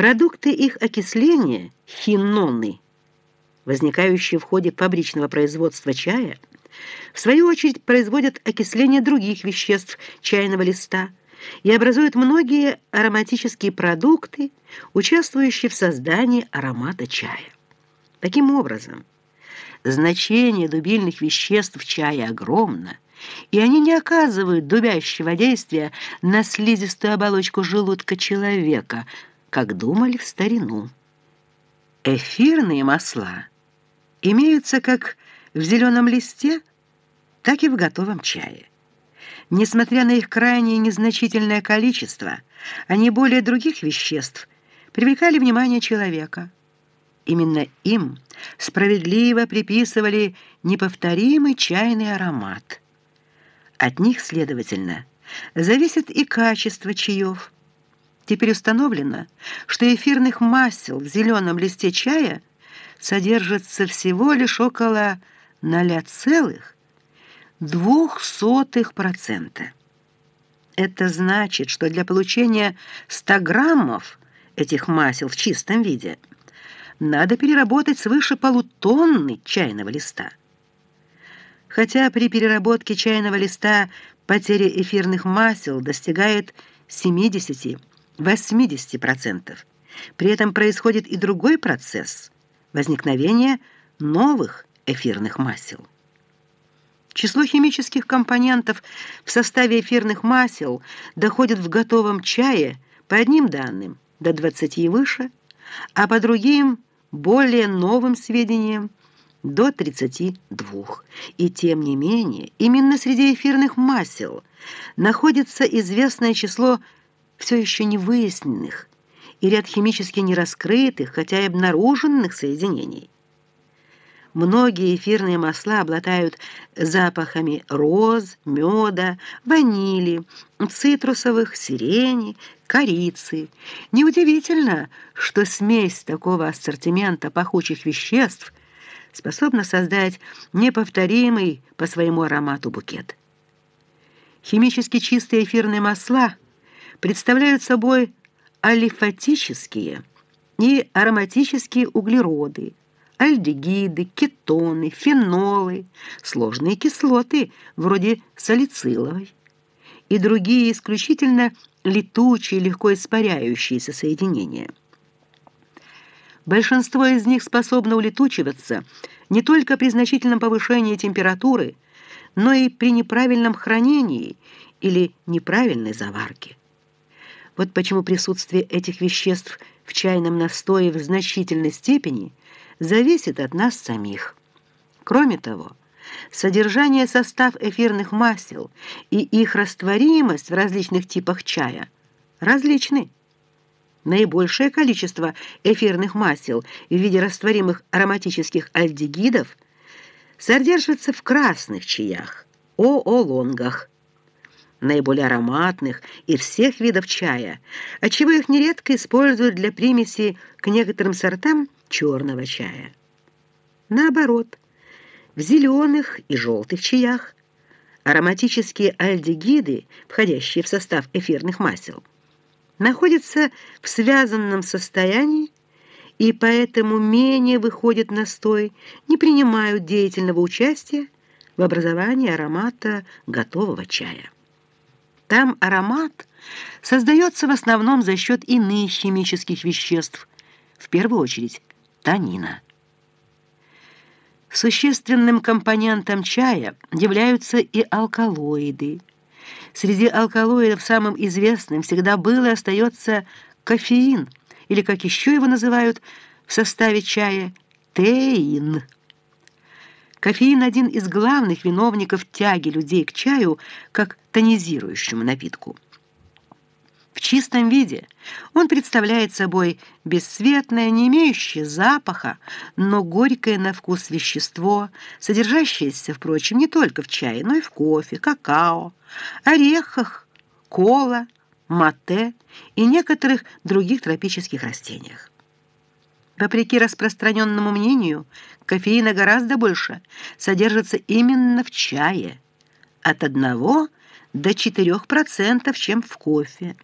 Продукты их окисления – хиноны, возникающие в ходе фабричного производства чая, в свою очередь производят окисление других веществ чайного листа и образуют многие ароматические продукты, участвующие в создании аромата чая. Таким образом, значение дубильных веществ в чае огромно, и они не оказывают дубящего действия на слизистую оболочку желудка человека, как думали в старину. Эфирные масла имеются как в зеленом листе, так и в готовом чае. Несмотря на их крайне незначительное количество, они более других веществ привлекали внимание человека. Именно им справедливо приписывали неповторимый чайный аромат. От них, следовательно, зависит и качество чаев. Теперь установлено, что эфирных масел в зеленом листе чая содержится всего лишь около 0,02%. Это значит, что для получения 100 граммов этих масел в чистом виде надо переработать свыше полутонны чайного листа. Хотя при переработке чайного листа потеря эфирных масел достигает 70-80%. При этом происходит и другой процесс – возникновение новых эфирных масел. Число химических компонентов в составе эфирных масел доходит в готовом чае по одним данным до 20 и выше, а по другим, более новым сведениям, до 32. И тем не менее, именно среди эфирных масел находится известное число все еще не выясненных и ряд химически не раскрытых, хотя и обнаруженных соединений. Многие эфирные масла обладают запахами роз, меда, ванили, цитрусовых, сирени, корицы. Неудивительно, что смесь такого ассортимента пахучих веществ – способна создать неповторимый по своему аромату букет. Химически чистые эфирные масла представляют собой алифатические и ароматические углероды, альдегиды, кетоны, фенолы, сложные кислоты вроде салициловой и другие исключительно летучие, легко испаряющиеся соединения. Большинство из них способно улетучиваться не только при значительном повышении температуры, но и при неправильном хранении или неправильной заварке. Вот почему присутствие этих веществ в чайном настое в значительной степени зависит от нас самих. Кроме того, содержание состав эфирных масел и их растворимость в различных типах чая различны. Наибольшее количество эфирных масел в виде растворимых ароматических альдегидов содержится в красных чаях, оолонгах, наиболее ароматных из всех видов чая, отчего их нередко используют для примеси к некоторым сортам черного чая. Наоборот, в зеленых и желтых чаях ароматические альдегиды, входящие в состав эфирных масел, находятся в связанном состоянии и поэтому менее выходят на стой, не принимают деятельного участия в образовании аромата готового чая. Там аромат создается в основном за счет иных химических веществ, в первую очередь танина. Существенным компонентом чая являются и алкалоиды, Среди алкалоидов самым известным всегда был и остается кофеин, или, как еще его называют в составе чая, теин. Кофеин – один из главных виновников тяги людей к чаю как тонизирующему напитку. В чистом виде он представляет собой бесцветное, не имеющее запаха, но горькое на вкус вещество, содержащееся, впрочем, не только в чае, но и в кофе, какао, орехах, кола, мате и некоторых других тропических растениях. Вопреки распространенному мнению, кофеина гораздо больше содержится именно в чае, от 1 до 4%, чем в кофе.